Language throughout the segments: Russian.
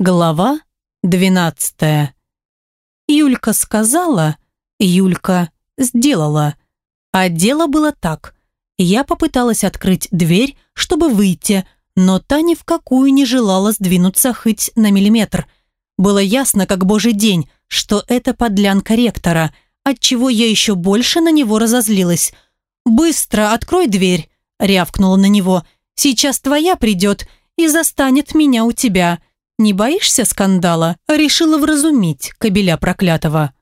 Глава двенадцатая. Юлька сказала, Юлька сделала. А дело было так. Я попыталась открыть дверь, чтобы выйти, но та ни в какую не желала сдвинуться хоть на миллиметр. Было ясно, как божий день, что это подлянка ректора, отчего я еще больше на него разозлилась. «Быстро открой дверь!» – рявкнула на него. «Сейчас твоя придет и застанет меня у тебя». Не боишься скандала?» Решила вразумить кобеля проклятого.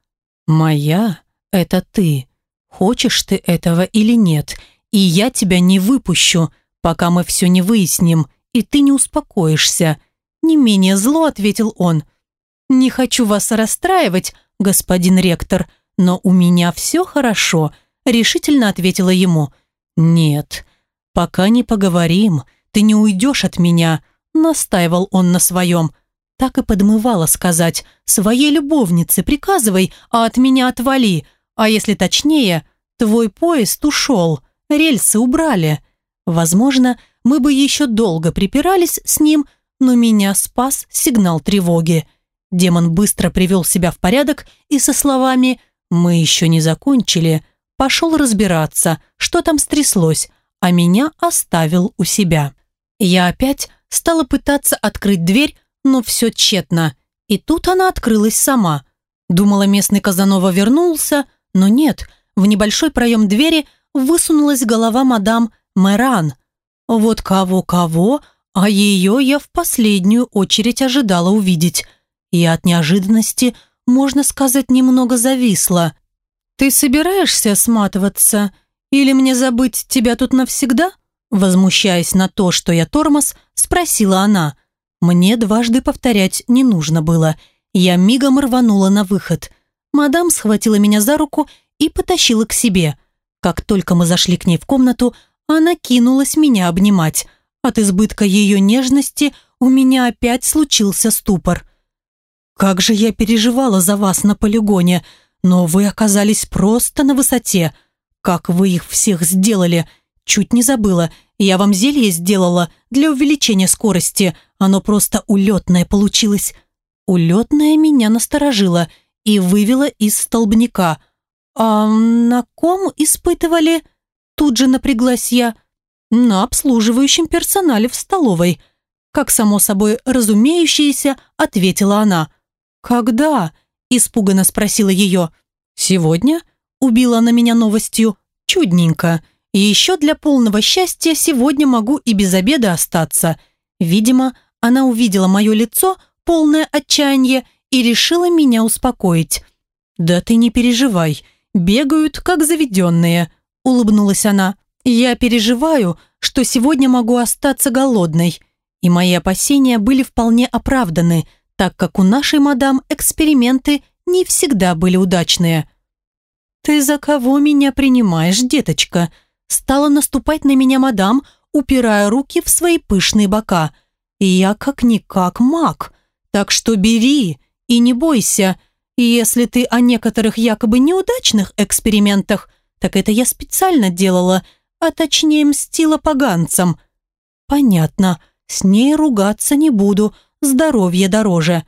«Моя – это ты. Хочешь ты этого или нет, и я тебя не выпущу, пока мы все не выясним, и ты не успокоишься». Не менее зло ответил он. «Не хочу вас расстраивать, господин ректор, но у меня все хорошо», решительно ответила ему. «Нет, пока не поговорим, ты не уйдешь от меня», Настаивал он на своем. Так и подмывало сказать «Своей любовнице приказывай, а от меня отвали». А если точнее, твой поезд ушел, рельсы убрали. Возможно, мы бы еще долго припирались с ним, но меня спас сигнал тревоги. Демон быстро привел себя в порядок и со словами «Мы еще не закончили» пошел разбираться, что там стряслось, а меня оставил у себя. Я опять стала пытаться открыть дверь, но все тщетно. И тут она открылась сама. Думала, местный Казанова вернулся, но нет, в небольшой проем двери высунулась голова мадам Мэран. Вот кого-кого, а ее я в последнюю очередь ожидала увидеть. И от неожиданности, можно сказать, немного зависла. «Ты собираешься сматываться? Или мне забыть тебя тут навсегда?» Возмущаясь на то, что я тормоз, спросила она. Мне дважды повторять не нужно было. Я мигом рванула на выход. Мадам схватила меня за руку и потащила к себе. Как только мы зашли к ней в комнату, она кинулась меня обнимать. От избытка ее нежности у меня опять случился ступор. «Как же я переживала за вас на полигоне, но вы оказались просто на высоте. Как вы их всех сделали!» Чуть не забыла. Я вам зелье сделала для увеличения скорости. Оно просто улетное получилось. Улетное меня насторожило и вывело из столбняка. А на ком испытывали? Тут же напряглась я. На обслуживающем персонале в столовой. Как само собой разумеющееся, ответила она. «Когда?» – испуганно спросила ее. «Сегодня?» – убила она меня новостью. «Чудненько. И еще для полного счастья сегодня могу и без обеда остаться. Видимо, она увидела мое лицо, полное отчаяния, и решила меня успокоить. «Да ты не переживай, бегают как заведенные», – улыбнулась она. «Я переживаю, что сегодня могу остаться голодной». И мои опасения были вполне оправданы, так как у нашей мадам эксперименты не всегда были удачные. «Ты за кого меня принимаешь, деточка?» Стала наступать на меня мадам, упирая руки в свои пышные бока. И я как-никак маг, так что бери и не бойся. Если ты о некоторых якобы неудачных экспериментах, так это я специально делала, а точнее мстила поганцам. Понятно, с ней ругаться не буду, здоровье дороже.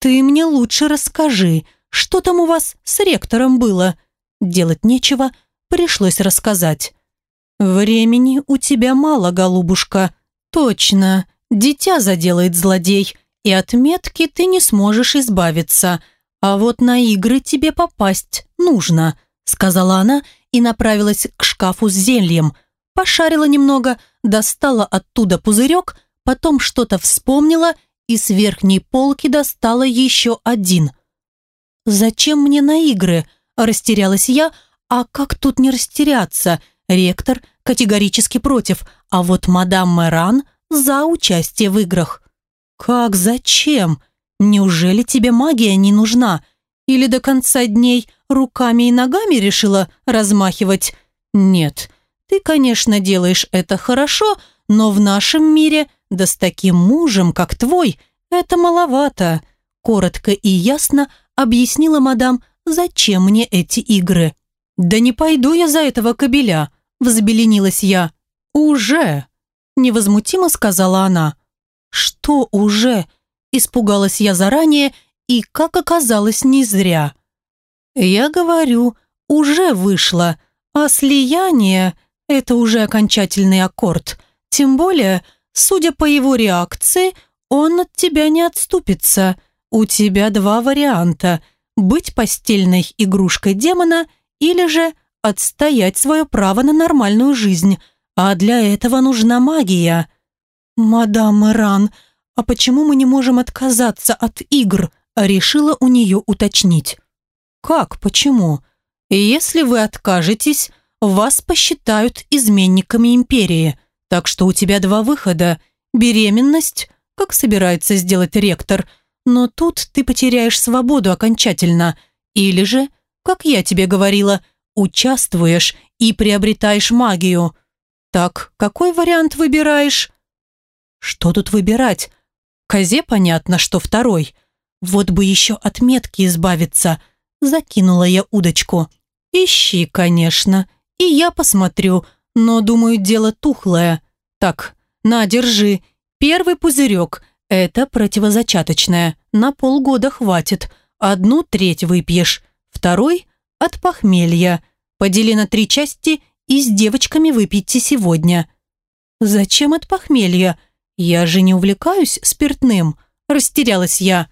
Ты мне лучше расскажи, что там у вас с ректором было? Делать нечего, пришлось рассказать. «Времени у тебя мало, голубушка. Точно, дитя заделает злодей, и от метки ты не сможешь избавиться. А вот на игры тебе попасть нужно», сказала она и направилась к шкафу с зельем. Пошарила немного, достала оттуда пузырек, потом что-то вспомнила и с верхней полки достала еще один. «Зачем мне на игры?» – растерялась я, а как тут не растеряться – Ректор категорически против, а вот мадам Мэран за участие в играх. «Как зачем? Неужели тебе магия не нужна? Или до конца дней руками и ногами решила размахивать? Нет, ты, конечно, делаешь это хорошо, но в нашем мире, да с таким мужем, как твой, это маловато». Коротко и ясно объяснила мадам, зачем мне эти игры. «Да не пойду я за этого кобеля», Взбеленилась я. «Уже!» Невозмутимо сказала она. «Что уже?» Испугалась я заранее и, как оказалось, не зря. Я говорю, уже вышло, а слияние – это уже окончательный аккорд. Тем более, судя по его реакции, он от тебя не отступится. У тебя два варианта – быть постельной игрушкой демона или же отстоять свое право на нормальную жизнь, а для этого нужна магия. «Мадам Иран, а почему мы не можем отказаться от игр?» решила у нее уточнить. «Как? Почему? Если вы откажетесь, вас посчитают изменниками империи, так что у тебя два выхода – беременность, как собирается сделать ректор, но тут ты потеряешь свободу окончательно, или же, как я тебе говорила, участвуешь и приобретаешь магию. Так, какой вариант выбираешь?» «Что тут выбирать? Козе понятно, что второй. Вот бы еще от метки избавиться. Закинула я удочку. Ищи, конечно. И я посмотрю, но, думаю, дело тухлое. Так, на, держи. Первый пузырек. Это противозачаточное. На полгода хватит. Одну треть выпьешь. Второй – от похмелья. Подели на три части и с девочками выпейте сегодня. Зачем от похмелья? «Я же не увлекаюсь спиртным», – растерялась я.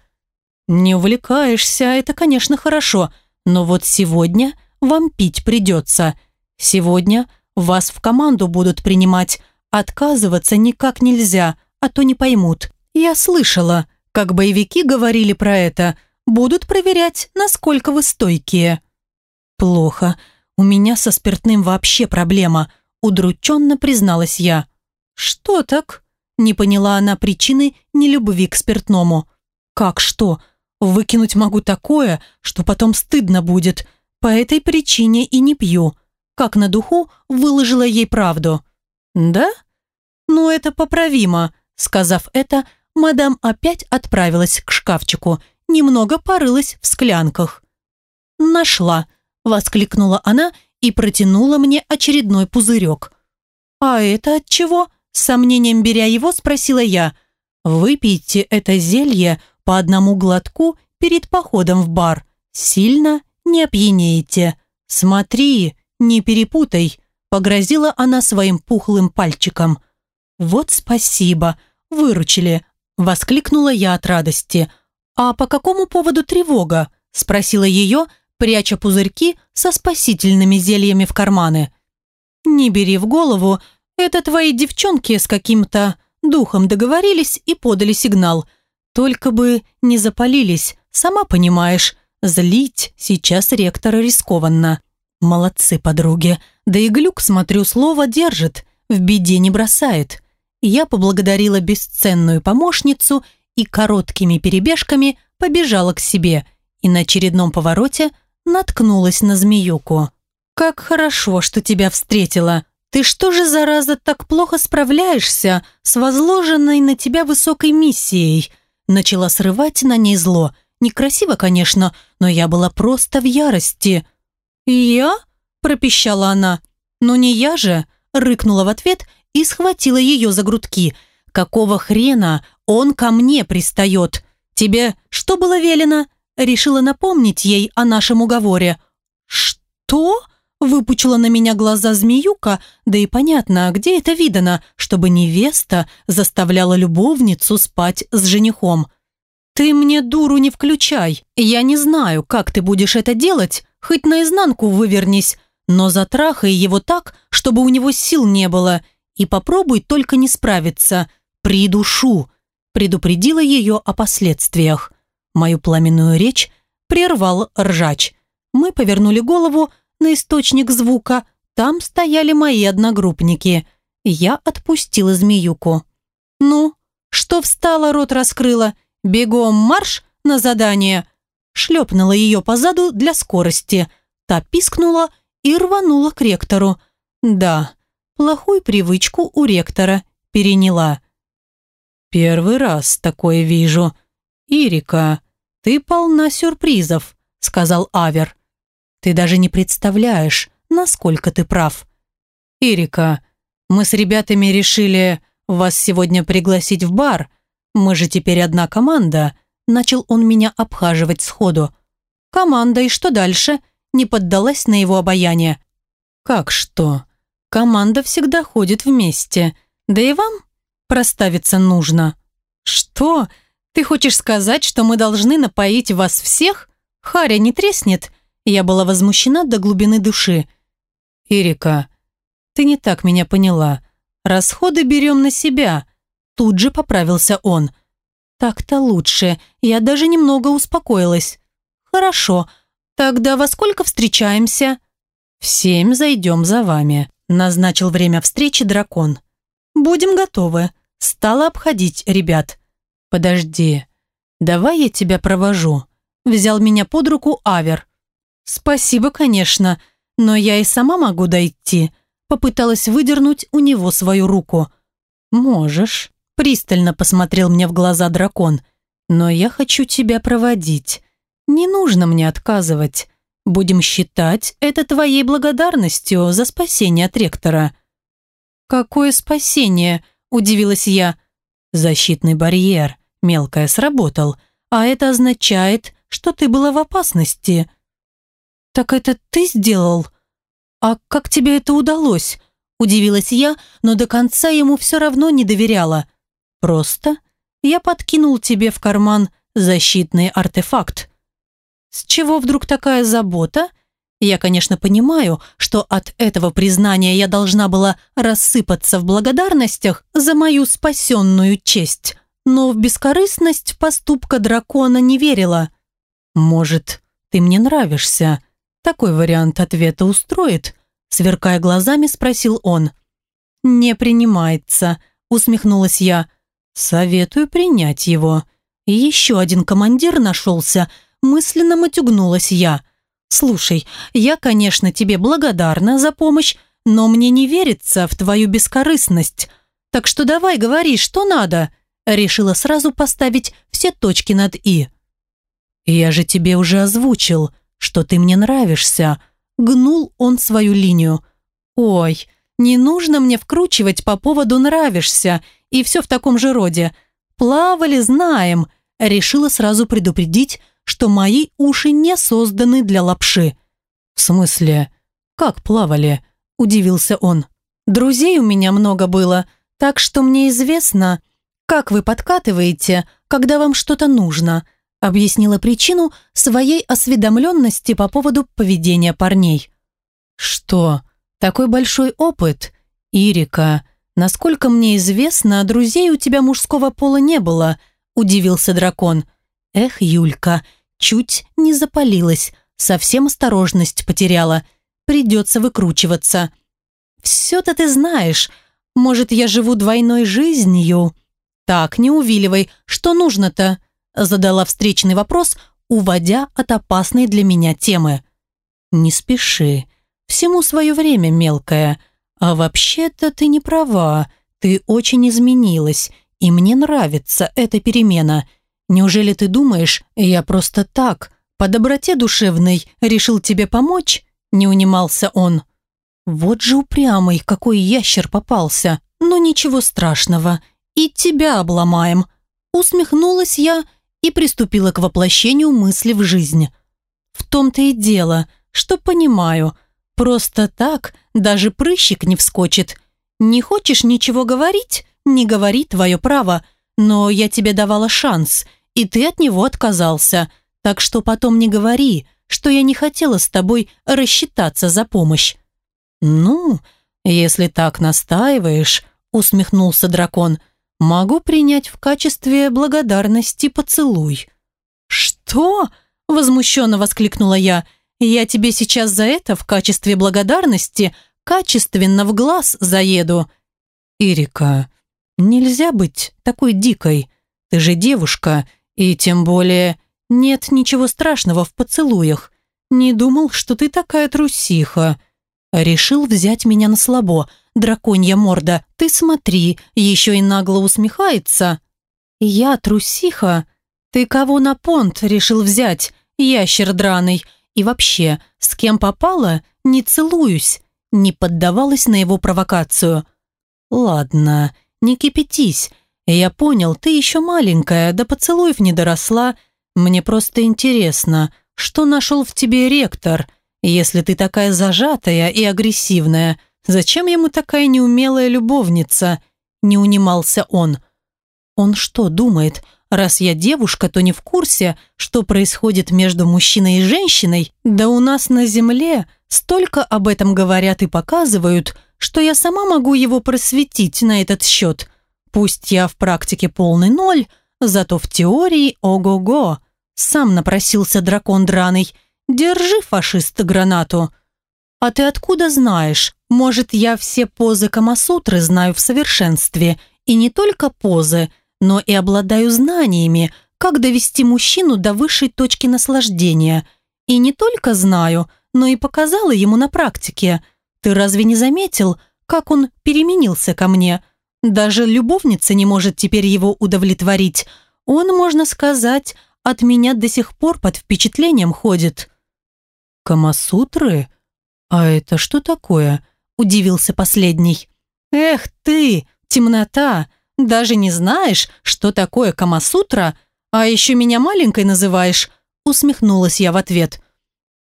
«Не увлекаешься, это, конечно, хорошо, но вот сегодня вам пить придется. Сегодня вас в команду будут принимать, отказываться никак нельзя, а то не поймут. Я слышала, как боевики говорили про это, будут проверять, насколько вы стойкие». «Плохо, у меня со спиртным вообще проблема», – удрученно призналась я. «Что так?» Не поняла она причины нелюбви к спиртному. «Как что? Выкинуть могу такое, что потом стыдно будет. По этой причине и не пью». Как на духу выложила ей правду. «Да? Ну, это поправимо». Сказав это, мадам опять отправилась к шкафчику, немного порылась в склянках. «Нашла», – воскликнула она и протянула мне очередной пузырек. «А это от чего?» С сомнением беря его, спросила я. «Выпейте это зелье по одному глотку перед походом в бар. Сильно не опьянеете. Смотри, не перепутай», – погрозила она своим пухлым пальчиком. «Вот спасибо, выручили», – воскликнула я от радости. «А по какому поводу тревога?» – спросила ее, пряча пузырьки со спасительными зельями в карманы. «Не бери в голову, это твои девчонки с каким-то духом договорились и подали сигнал. Только бы не запалились, сама понимаешь. Злить сейчас ректора рискованно. Молодцы, подруги. Да и глюк, смотрю, слово держит, в беде не бросает. Я поблагодарила бесценную помощницу и короткими перебежками побежала к себе и на очередном повороте наткнулась на змеюку. «Как хорошо, что тебя встретила!» Ты что же, зараза, так плохо справляешься с возложенной на тебя высокой миссией?» Начала срывать на ней зло. Некрасиво, конечно, но я была просто в ярости. «Я?» – пропищала она. «Но не я же!» – рыкнула в ответ и схватила ее за грудки. «Какого хрена он ко мне пристает? Тебе что было велено?» Решила напомнить ей о нашем уговоре. «Что?» Выпучила на меня глаза змеюка, да и понятно, где это видано, чтобы невеста заставляла любовницу спать с женихом. «Ты мне дуру не включай. Я не знаю, как ты будешь это делать, хоть наизнанку вывернись, но затрахай его так, чтобы у него сил не было, и попробуй только не справиться. Придушу», предупредила ее о последствиях. Мою пламенную речь прервал ржач. Мы повернули голову, на источник звука, там стояли мои одногруппники. Я отпустила змеюку. «Ну, что встала, рот раскрыла? Бегом марш на задание!» Шлепнула ее по заду для скорости. Та пискнула и рванула к ректору. Да, плохую привычку у ректора переняла. «Первый раз такое вижу. Ирика, ты полна сюрпризов», — сказал Авер. Ты даже не представляешь, насколько ты прав. Ирика, мы с ребятами решили вас сегодня пригласить в бар. Мы же теперь одна команда. Начал он меня обхаживать сходу. Команда, и что дальше? Не поддалась на его обаяние. Как что? Команда всегда ходит вместе. Да и вам проставиться нужно. Что? Ты хочешь сказать, что мы должны напоить вас всех? Харя не треснет? Я была возмущена до глубины души. Ирика, ты не так меня поняла. Расходы берем на себя. Тут же поправился он. Так-то лучше. Я даже немного успокоилась. Хорошо. Тогда во сколько встречаемся? В семь зайдем за вами. Назначил время встречи дракон. Будем готовы. Стала обходить ребят. Подожди. Давай я тебя провожу. Взял меня под руку Авер. Спасибо, конечно, но я и сама могу дойти попыталась выдернуть у него свою руку. «Можешь», – пристально посмотрел мне в глаза дракон, «но я хочу тебя проводить. Не нужно мне отказывать. Будем считать это твоей благодарностью за спасение от ректора». «Какое спасение?» – удивилась я. «Защитный барьер, мелкое, сработал, а это означает, что ты была в опасности». «Так это ты сделал?» «А как тебе это удалось?» – удивилась я, но до конца ему все равно не доверяла. «Просто я подкинул тебе в карман защитный артефакт». «С чего вдруг такая забота?» Я, конечно, понимаю, что от этого признания я должна была рассыпаться в благодарностях за мою спасенную честь, но в бескорыстность поступка дракона не верила. «Может, ты мне нравишься?» Такой вариант ответа устроит?» Сверкая глазами, спросил он. «Не принимается», усмехнулась я. «Советую принять его». Еще один командир нашелся, мысленно матюгнулась я. «Слушай, я, конечно, тебе благодарна за помощь, но мне не верится в твою бескорыстность. Так что давай говори, что надо». Решила сразу поставить все точки над «и». «Я же тебе уже озвучил», что ты мне нравишься», гнул он свою линию. «Ой, не нужно мне вкручивать по поводу «нравишься» и все в таком же роде. Плавали, знаем». Решила сразу предупредить, что мои уши не созданы для лапши. «В смысле? Как плавали?» – удивился он. «Друзей у меня много было, так что мне известно, как вы подкатываете, когда вам что-то нужно объяснила причину своей осведомленности по поводу поведения парней. «Что? Такой большой опыт? Ирика, насколько мне известно, друзей у тебя мужского пола не было», удивился дракон. «Эх, Юлька, чуть не запалилась, совсем осторожность потеряла. Придется выкручиваться». «Все-то ты знаешь. Может, я живу двойной жизнью?» «Так, не увиливай. Что нужно-то?» задала встречный вопрос, уводя от опасной для меня темы. «Не спеши. Всему свое время, мелкая. А вообще-то ты не права. Ты очень изменилась, и мне нравится эта перемена. Неужели ты думаешь, я просто так, по доброте душевной, решил тебе помочь?» Не унимался он. «Вот же упрямый, какой ящер попался. Но ничего страшного, и тебя обломаем». Усмехнулась я и приступила к воплощению мысли в жизнь. В том-то и дело, что понимаю, просто так даже прыщик не вскочит. Не хочешь ничего говорить? Не говори твое право, но я тебе давала шанс, и ты от него отказался, так что потом не говори, что я не хотела с тобой рассчитаться за помощь. «Ну, если так настаиваешь», — усмехнулся дракон, — могу принять в качестве благодарности поцелуй». «Что?» – возмущенно воскликнула я. «Я тебе сейчас за это в качестве благодарности качественно в глаз заеду». «Ирика, нельзя быть такой дикой. Ты же девушка, и тем более нет ничего страшного в поцелуях. Не думал, что ты такая трусиха». Решил взять меня на слабо – драконья морда, ты смотри, еще и нагло усмехается. Я трусиха. Ты кого на понт решил взять, ящер драный? И вообще, с кем попала, не целуюсь. Не поддавалась на его провокацию. Ладно, не кипятись. Я понял, ты еще маленькая, до поцелуев не доросла. Мне просто интересно, что нашел в тебе ректор? Если ты такая зажатая и агрессивная, зачем ему такая неумелая любовница?» Не унимался он. «Он что, думает, раз я девушка, то не в курсе, что происходит между мужчиной и женщиной? Да у нас на земле столько об этом говорят и показывают, что я сама могу его просветить на этот счет. Пусть я в практике полный ноль, зато в теории ого-го. Сам напросился дракон драный. Держи, фашист, гранату. А ты откуда знаешь? Может, я все позы Камасутры знаю в совершенстве. И не только позы, но и обладаю знаниями, как довести мужчину до высшей точки наслаждения. И не только знаю, но и показала ему на практике – ты разве не заметил, как он переменился ко мне? Даже любовница не может теперь его удовлетворить. Он, можно сказать, от меня до сих пор под впечатлением ходит». «Камасутры? А это что такое?» – удивился последний. «Эх ты, темнота! Даже не знаешь, что такое Камасутра? А еще меня маленькой называешь?» – усмехнулась я в ответ.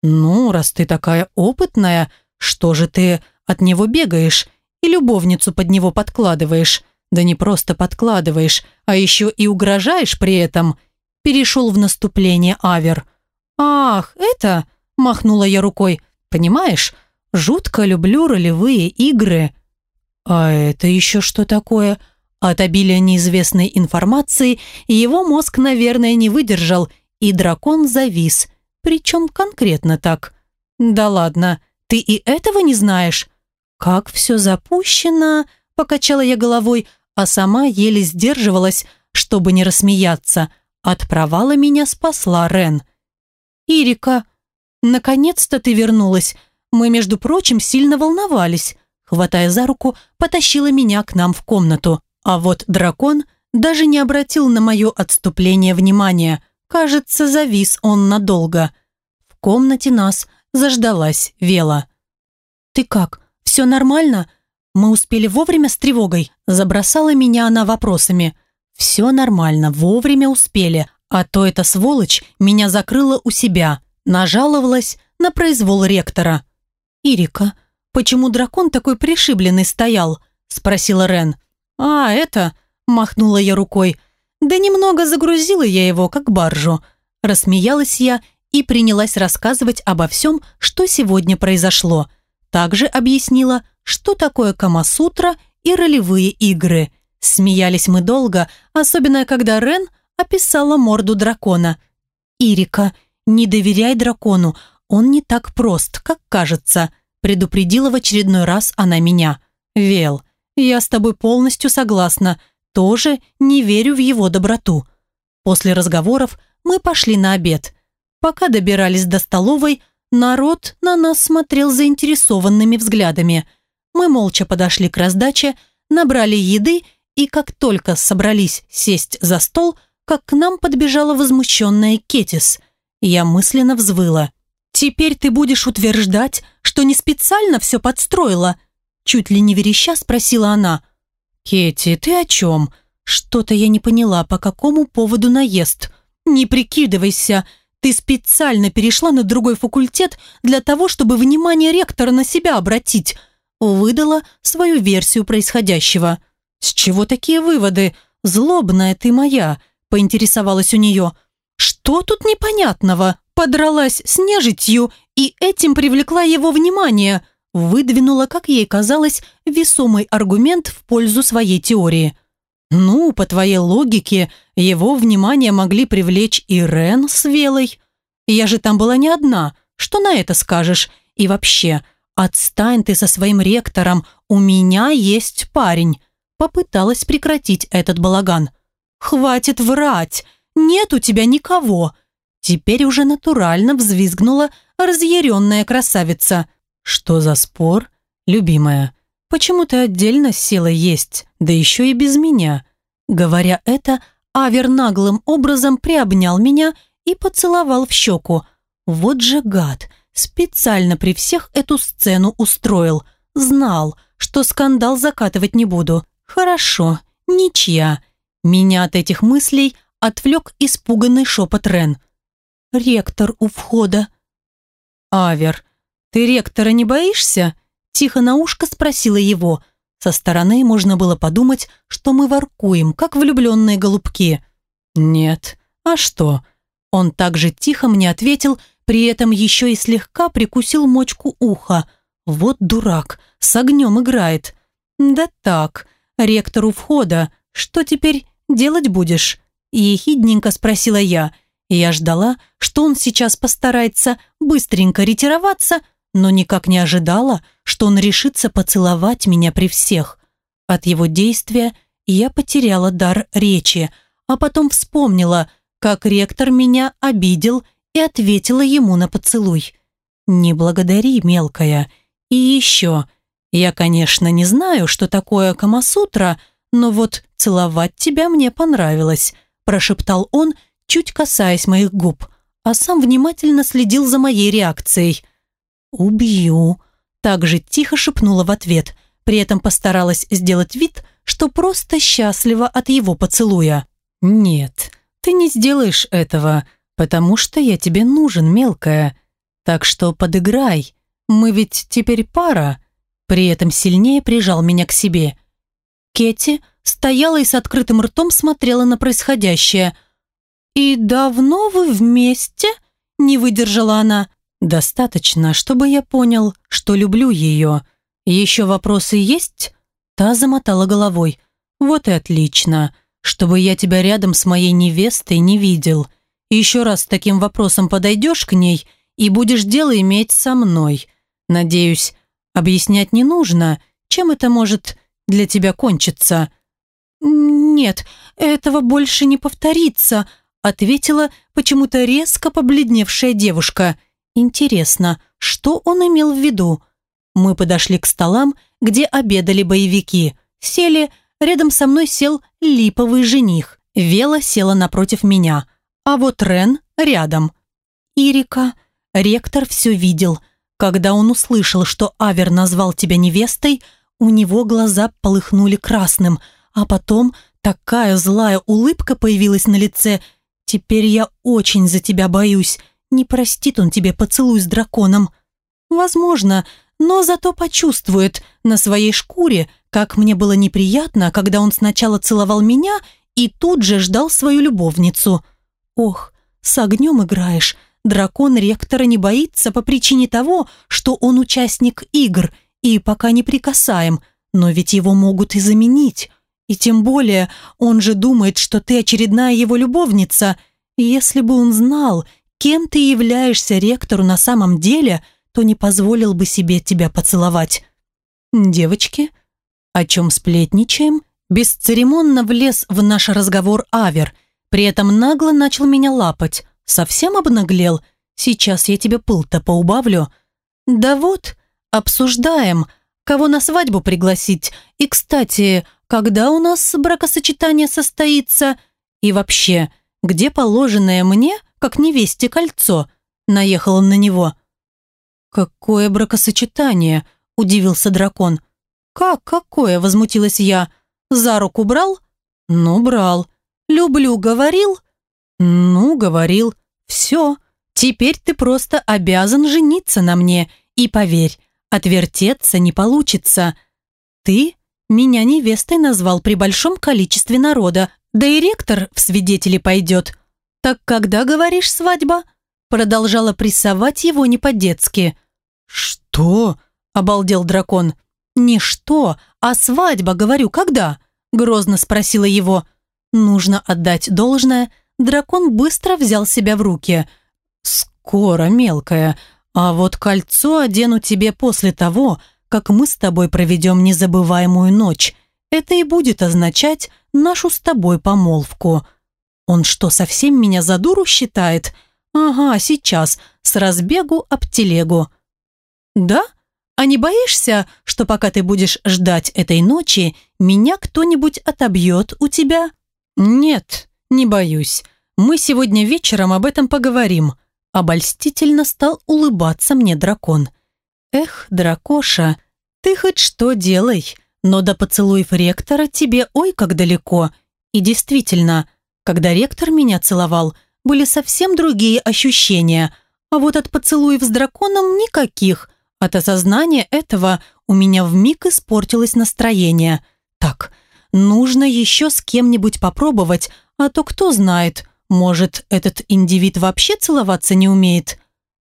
«Ну, раз ты такая опытная, что же ты от него бегаешь и любовницу под него подкладываешь? Да не просто подкладываешь, а еще и угрожаешь при этом. Перешел в наступление Авер. «Ах, это...» – махнула я рукой. «Понимаешь, жутко люблю ролевые игры». «А это еще что такое?» От обилия неизвестной информации его мозг, наверное, не выдержал, и дракон завис. Причем конкретно так. «Да ладно, ты и этого не знаешь?» «Как все запущено!» – покачала я головой, а сама еле сдерживалась, чтобы не рассмеяться. От провала меня спасла Рен. «Ирика, наконец-то ты вернулась. Мы, между прочим, сильно волновались». Хватая за руку, потащила меня к нам в комнату. А вот дракон даже не обратил на мое отступление внимания. Кажется, завис он надолго. В комнате нас заждалась Вела. «Ты как? Все нормально?» Мы успели вовремя с тревогой. Забросала меня она вопросами. «Все нормально, вовремя успели, а то эта сволочь меня закрыла у себя». Нажаловалась на произвол ректора. «Ирика, почему дракон такой пришибленный стоял?» Спросила Рен. «А, это...» Махнула я рукой. «Да немного загрузила я его, как баржу». Рассмеялась я и принялась рассказывать обо всем, что сегодня произошло. Также объяснила, что такое Камасутра и ролевые игры. Смеялись мы долго, особенно когда Рен описала морду дракона. «Ирика, не доверяй дракону, он не так прост, как кажется», предупредила в очередной раз она меня. «Вел, я с тобой полностью согласна, тоже не верю в его доброту». После разговоров мы пошли на обед. Пока добирались до столовой, народ на нас смотрел заинтересованными взглядами. Мы молча подошли к раздаче, набрали еды и как только собрались сесть за стол, как к нам подбежала возмущенная Кетис. Я мысленно взвыла. «Теперь ты будешь утверждать, что не специально все подстроила?» Чуть ли не вереща спросила она. «Кетти, ты о чем?» Что-то я не поняла, по какому поводу наезд. «Не прикидывайся!» Ты специально перешла на другой факультет для того, чтобы внимание ректора на себя обратить. Выдала свою версию происходящего. С чего такие выводы? Злобная ты моя, поинтересовалась у нее. Что тут непонятного? Подралась с нежитью и этим привлекла его внимание. Выдвинула, как ей казалось, весомый аргумент в пользу своей теории. «Ну, по твоей логике, его внимание могли привлечь и Рен с Велой. Я же там была не одна. Что на это скажешь? И вообще, отстань ты со своим ректором, у меня есть парень». Попыталась прекратить этот балаган. «Хватит врать! Нет у тебя никого!» Теперь уже натурально взвизгнула разъяренная красавица. «Что за спор, любимая?» Почему ты отдельно села есть, да еще и без меня?» Говоря это, Авер наглым образом приобнял меня и поцеловал в щеку. Вот же гад, специально при всех эту сцену устроил. Знал, что скандал закатывать не буду. Хорошо, ничья. Меня от этих мыслей отвлек испуганный шепот Рен. «Ректор у входа». «Авер, ты ректора не боишься?» Тихо на ушко спросила его. Со стороны можно было подумать, что мы воркуем, как влюбленные голубки. «Нет. А что?» Он также тихо мне ответил, при этом еще и слегка прикусил мочку уха. «Вот дурак, с огнем играет». «Да так, ректору входа. Что теперь делать будешь?» Ехидненько спросила я. Я ждала, что он сейчас постарается быстренько ретироваться, но никак не ожидала, что он решится поцеловать меня при всех. От его действия я потеряла дар речи, а потом вспомнила, как ректор меня обидел и ответила ему на поцелуй. «Не благодари, мелкая. И еще, я, конечно, не знаю, что такое Камасутра, но вот целовать тебя мне понравилось», прошептал он, чуть касаясь моих губ, а сам внимательно следил за моей реакцией – «Убью», – также тихо шепнула в ответ, при этом постаралась сделать вид, что просто счастлива от его поцелуя. «Нет, ты не сделаешь этого, потому что я тебе нужен, мелкая. Так что подыграй, мы ведь теперь пара». При этом сильнее прижал меня к себе. Кетти стояла и с открытым ртом смотрела на происходящее. «И давно вы вместе?» – не выдержала она. Достаточно, чтобы я понял, что люблю ее. Еще вопросы есть? Та замотала головой. Вот и отлично. Чтобы я тебя рядом с моей невестой не видел. Еще раз с таким вопросом подойдешь к ней и будешь дело иметь со мной. Надеюсь, объяснять не нужно, чем это может для тебя кончиться. «Нет, этого больше не повторится», ответила почему-то резко побледневшая девушка – Интересно, что он имел в виду? Мы подошли к столам, где обедали боевики. Сели, рядом со мной сел липовый жених. Вела села напротив меня, а вот Рен рядом. Ирика, ректор все видел. Когда он услышал, что Авер назвал тебя невестой, у него глаза полыхнули красным, а потом такая злая улыбка появилась на лице. «Теперь я очень за тебя боюсь», не простит он тебе поцелуй с драконом. Возможно, но зато почувствует на своей шкуре, как мне было неприятно, когда он сначала целовал меня и тут же ждал свою любовницу. Ох, с огнем играешь. Дракон ректора не боится по причине того, что он участник игр и пока не прикасаем, но ведь его могут и заменить. И тем более он же думает, что ты очередная его любовница. Если бы он знал, кем ты являешься ректору на самом деле, то не позволил бы себе тебя поцеловать. Девочки, о чем сплетничаем? Бесцеремонно влез в наш разговор Авер, при этом нагло начал меня лапать. Совсем обнаглел? Сейчас я тебе пыл-то поубавлю. Да вот, обсуждаем, кого на свадьбу пригласить. И, кстати, когда у нас бракосочетание состоится? И вообще, где положенное мне как невесте кольцо. Наехал он на него. «Какое бракосочетание?» – удивился дракон. «Как какое?» – возмутилась я. «За руку брал?» «Ну, брал. Люблю, говорил?» «Ну, говорил. Все. Теперь ты просто обязан жениться на мне. И поверь, отвертеться не получится. Ты меня невестой назвал при большом количестве народа, да и ректор в свидетели пойдет. «Так когда, говоришь, свадьба?» Продолжала прессовать его не по-детски. «Что?» – обалдел дракон. «Не что, а свадьба, говорю, когда?» – грозно спросила его. Нужно отдать должное, дракон быстро взял себя в руки. «Скоро, мелкая, а вот кольцо одену тебе после того, как мы с тобой проведем незабываемую ночь. Это и будет означать нашу с тобой помолвку». Он что, совсем меня за дуру считает? Ага, сейчас, с разбегу об телегу. Да? А не боишься, что пока ты будешь ждать этой ночи, меня кто-нибудь отобьет у тебя? Нет, не боюсь. Мы сегодня вечером об этом поговорим. Обольстительно стал улыбаться мне дракон. Эх, дракоша, ты хоть что делай, но до поцелуев ректора тебе ой как далеко – И действительно, когда ректор меня целовал, были совсем другие ощущения, а вот от поцелуев с драконом никаких. От осознания этого у меня вмиг испортилось настроение. Так, нужно еще с кем-нибудь попробовать, а то кто знает, может, этот индивид вообще целоваться не умеет?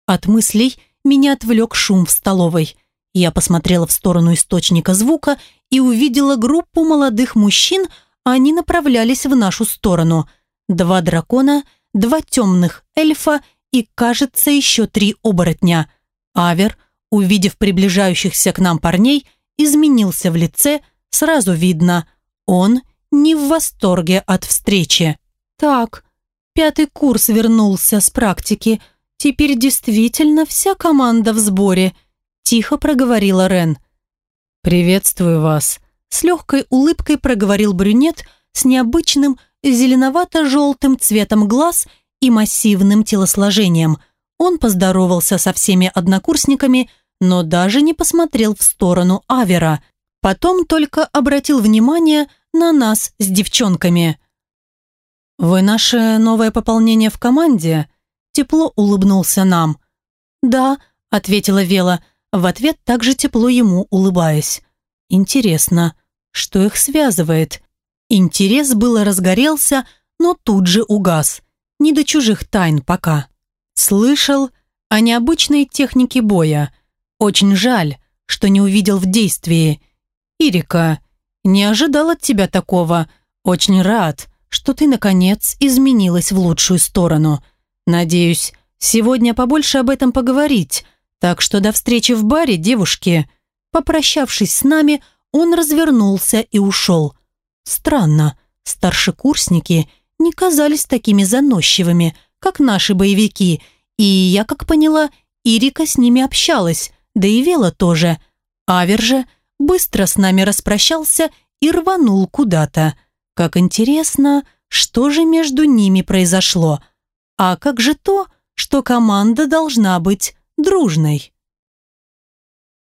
От мыслей меня отвлек шум в столовой. Я посмотрела в сторону источника звука и увидела группу молодых мужчин, они направлялись в нашу сторону. Два дракона, два темных эльфа и, кажется, еще три оборотня. Авер, увидев приближающихся к нам парней, изменился в лице, сразу видно, он не в восторге от встречи. «Так, пятый курс вернулся с практики. Теперь действительно вся команда в сборе», – тихо проговорила Рен. «Приветствую вас», – с легкой улыбкой проговорил брюнет с необычным зеленовато-желтым цветом глаз и массивным телосложением. Он поздоровался со всеми однокурсниками, но даже не посмотрел в сторону Авера. Потом только обратил внимание на нас с девчонками. «Вы наше новое пополнение в команде?» Тепло улыбнулся нам. «Да», — ответила Вела, в ответ также тепло ему улыбаясь. «Интересно, что их связывает?» Интерес было разгорелся, но тут же угас. Не до чужих тайн пока. Слышал о необычной технике боя. Очень жаль, что не увидел в действии. «Ирика, не ожидал от тебя такого. Очень рад, что ты, наконец, изменилась в лучшую сторону. Надеюсь, сегодня побольше об этом поговорить. Так что до встречи в баре, девушки». Попрощавшись с нами, он развернулся и ушел. Странно, старшекурсники не казались такими заносчивыми, как наши боевики, и я, как поняла, Ирика с ними общалась, да и Вела тоже. Авер же быстро с нами распрощался и рванул куда-то. Как интересно, что же между ними произошло? А как же то, что команда должна быть дружной?